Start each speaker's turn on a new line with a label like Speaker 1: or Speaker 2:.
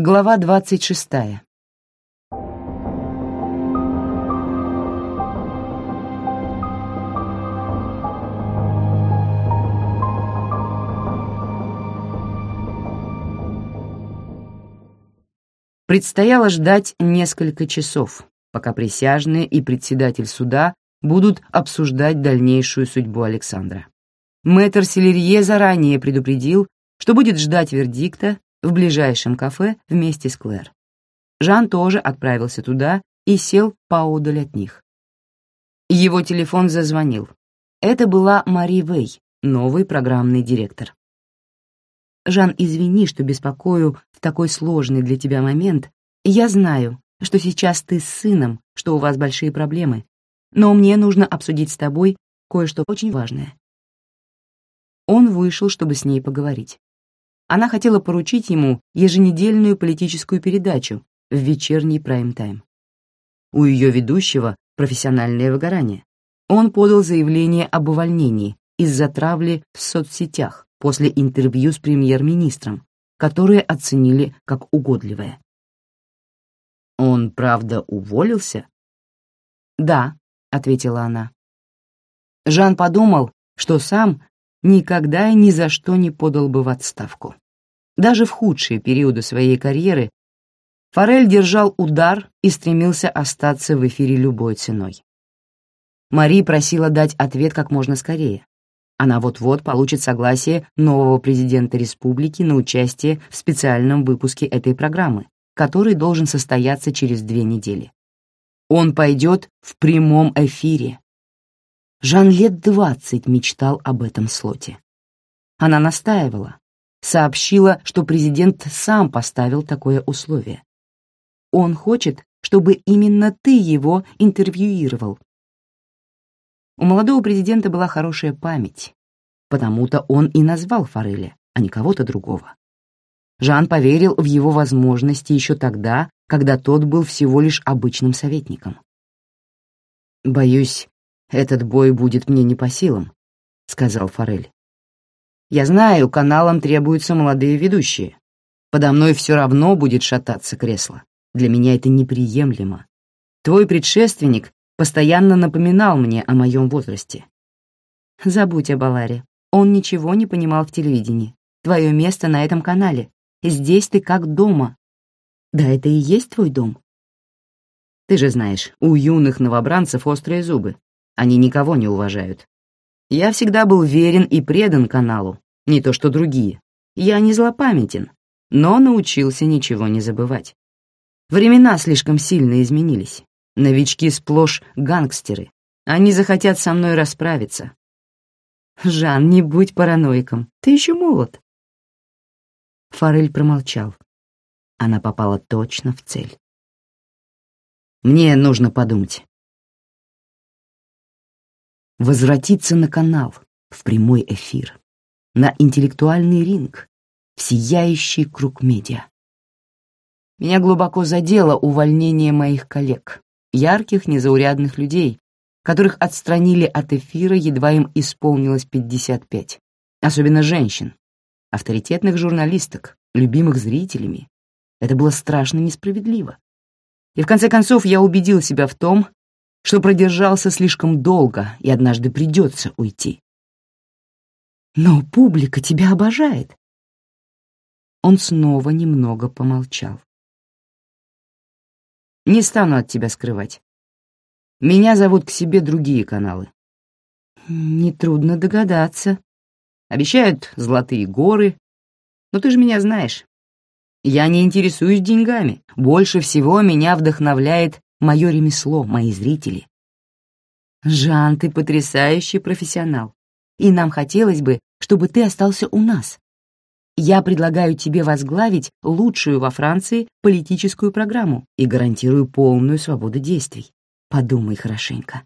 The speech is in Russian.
Speaker 1: Глава двадцать шестая. Предстояло ждать несколько часов, пока присяжные и председатель суда будут обсуждать дальнейшую судьбу Александра. Мэтр Селерье заранее предупредил, что будет ждать вердикта в ближайшем кафе вместе с Клэр. Жан тоже отправился туда и сел поодаль от них. Его телефон зазвонил. Это была Мари Вэй, новый программный директор. «Жан, извини, что беспокою в такой сложный для тебя момент. Я знаю, что сейчас ты с сыном, что у вас большие проблемы, но мне нужно обсудить с тобой кое-что очень важное». Он вышел, чтобы с ней поговорить. Она хотела поручить ему еженедельную политическую передачу в вечерний прайм-тайм. У ее ведущего профессиональное выгорание. Он подал заявление об увольнении из-за травли в соцсетях после интервью с премьер-министром, которое оценили как угодливое. «Он, правда, уволился?» «Да», — ответила она. Жан подумал, что сам никогда и ни за что не подал бы в отставку. Даже в худшие периоды своей карьеры Форель держал удар и стремился остаться в эфире любой ценой. Мари просила дать ответ как можно скорее. Она вот-вот получит согласие нового президента республики на участие в специальном выпуске этой программы, который должен состояться через две недели. Он пойдет в прямом эфире. Жан лет двадцать мечтал об этом слоте. Она настаивала, сообщила, что президент сам поставил такое условие. Он хочет, чтобы именно ты его интервьюировал. У молодого президента была хорошая память, потому-то он и назвал Фореля, а не кого-то другого. Жан поверил в его возможности еще тогда, когда тот был всего лишь обычным советником. «Боюсь, этот бой будет мне не по силам», — сказал Форель. «Я знаю, каналам требуются молодые ведущие. Подо мной все равно будет шататься кресло. Для меня это неприемлемо. Твой предшественник постоянно напоминал мне о моем возрасте. Забудь о Баларе. Он ничего не понимал в телевидении. Твое место на этом канале. Здесь ты как дома. Да это и есть твой дом. Ты же знаешь, у юных новобранцев острые зубы. Они никого не уважают. Я всегда был верен и предан каналу, не то что другие. Я не злопамятен, но научился ничего не забывать. Времена слишком сильно изменились. Новички сплошь гангстеры. Они захотят со мной расправиться. Жан, не будь параноиком, ты еще молод. Форель промолчал. Она попала точно в цель. Мне нужно подумать. Возвратиться на канал, в прямой эфир, на интеллектуальный ринг, в сияющий круг медиа. Меня глубоко задело увольнение моих коллег, ярких, незаурядных людей, которых отстранили от эфира, едва им исполнилось 55, особенно женщин, авторитетных журналисток, любимых зрителями. Это было страшно несправедливо. И в конце концов я убедил себя в том, что продержался слишком долго и однажды придется уйти. Но публика тебя обожает. Он снова немного помолчал. Не стану от тебя скрывать. Меня зовут к себе другие каналы. Нетрудно догадаться. Обещают золотые горы. Но ты же меня знаешь. Я не интересуюсь деньгами. Больше всего меня вдохновляет мое ремесло, мои зрители. Жан, ты потрясающий профессионал. И нам хотелось бы, чтобы ты остался у нас. Я предлагаю тебе возглавить лучшую во Франции политическую программу и гарантирую полную свободу действий. Подумай хорошенько.